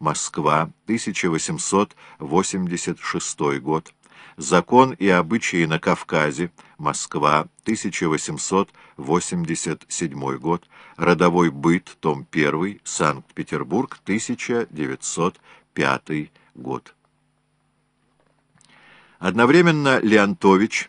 Москва, 1886 год. Закон и обычаи на Кавказе, Москва, 1887 год. Родовой быт, том 1, Санкт-Петербург, 1905 год. Одновременно Леонтович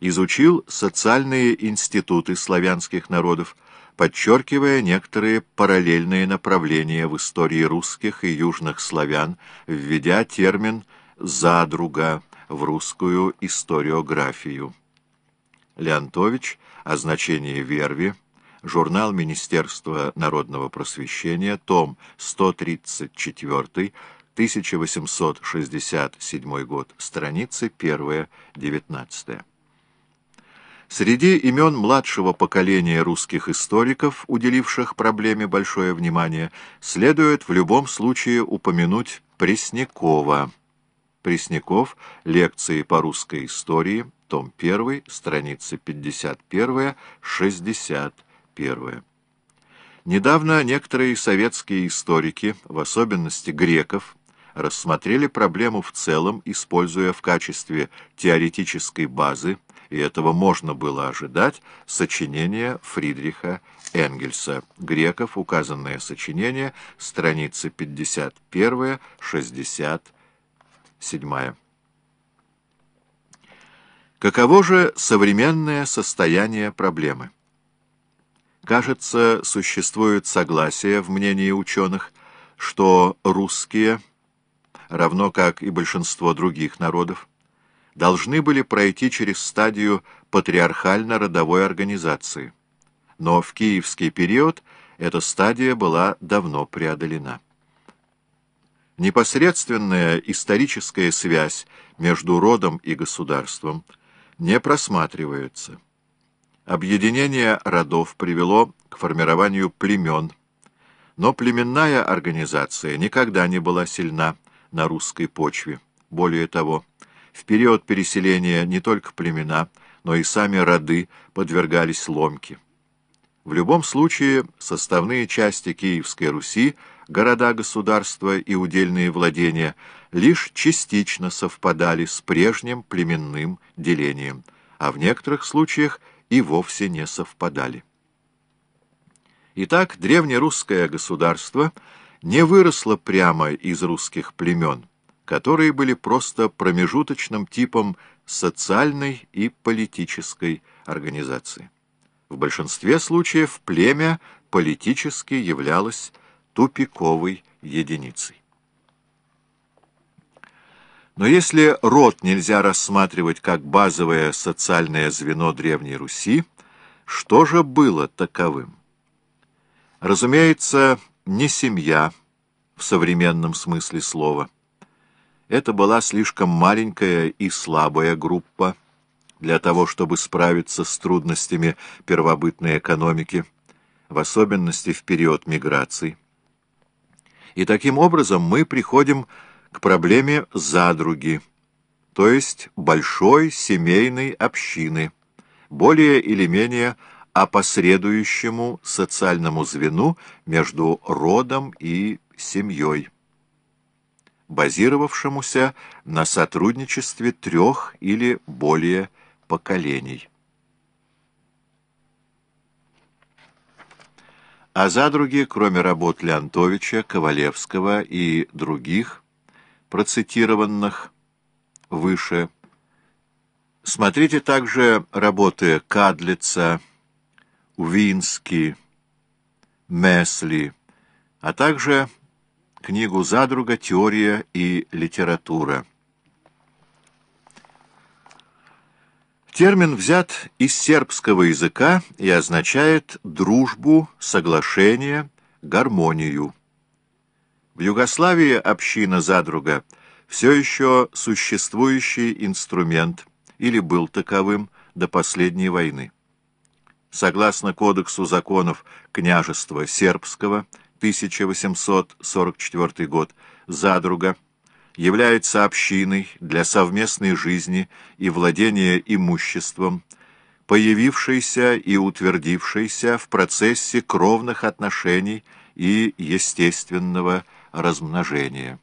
изучил социальные институты славянских народов, подчеркивая некоторые параллельные направления в истории русских и южных славян, введя термин «задруга» в русскую историографию. Леонтович о значении верви, журнал Министерства народного просвещения, том 134, 1867 год, страницы 1-19. Среди имен младшего поколения русских историков, уделивших проблеме большое внимание, следует в любом случае упомянуть Преснякова. Пресняков. Лекции по русской истории. Том 1. Страницы 51-61. Недавно некоторые советские историки, в особенности греков, рассмотрели проблему в целом, используя в качестве теоретической базы и этого можно было ожидать, сочинение Фридриха Энгельса. Греков, указанное сочинение, страницы 51-67. Каково же современное состояние проблемы? Кажется, существует согласие в мнении ученых, что русские, равно как и большинство других народов, должны были пройти через стадию патриархально-родовой организации. Но в киевский период эта стадия была давно преодолена. Непосредственная историческая связь между родом и государством не просматривается. Объединение родов привело к формированию племен, но племенная организация никогда не была сильна на русской почве. Более того, в период переселения не только племена, но и сами роды подвергались ломке. В любом случае, составные части Киевской Руси, города-государства и удельные владения лишь частично совпадали с прежним племенным делением, а в некоторых случаях и вовсе не совпадали. Итак, древнерусское государство не выросло прямо из русских племен, которые были просто промежуточным типом социальной и политической организации. В большинстве случаев племя политически являлось тупиковой единицей. Но если род нельзя рассматривать как базовое социальное звено Древней Руси, что же было таковым? Разумеется, не семья в современном смысле слова – это была слишком маленькая и слабая группа для того, чтобы справиться с трудностями первобытной экономики, в особенности в период миграции. И таким образом мы приходим к проблеме задруги, то есть большой семейной общины, более или менее опосредующему социальному звену между родом и семьей базировавшемуся на сотрудничестве трех или более поколений. А задруги, кроме работ Леонтовича, Ковалевского и других, процитированных выше, смотрите также работы Кадлица, Увински, Месли, а также книгу Задруга «Теория и литература». Термин взят из сербского языка и означает дружбу, соглашение, гармонию. В Югославии община Задруга все еще существующий инструмент или был таковым до последней войны. Согласно Кодексу законов княжества сербского – 1844 год, Задруга, является общиной для совместной жизни и владения имуществом, появившейся и утвердившейся в процессе кровных отношений и естественного размножения.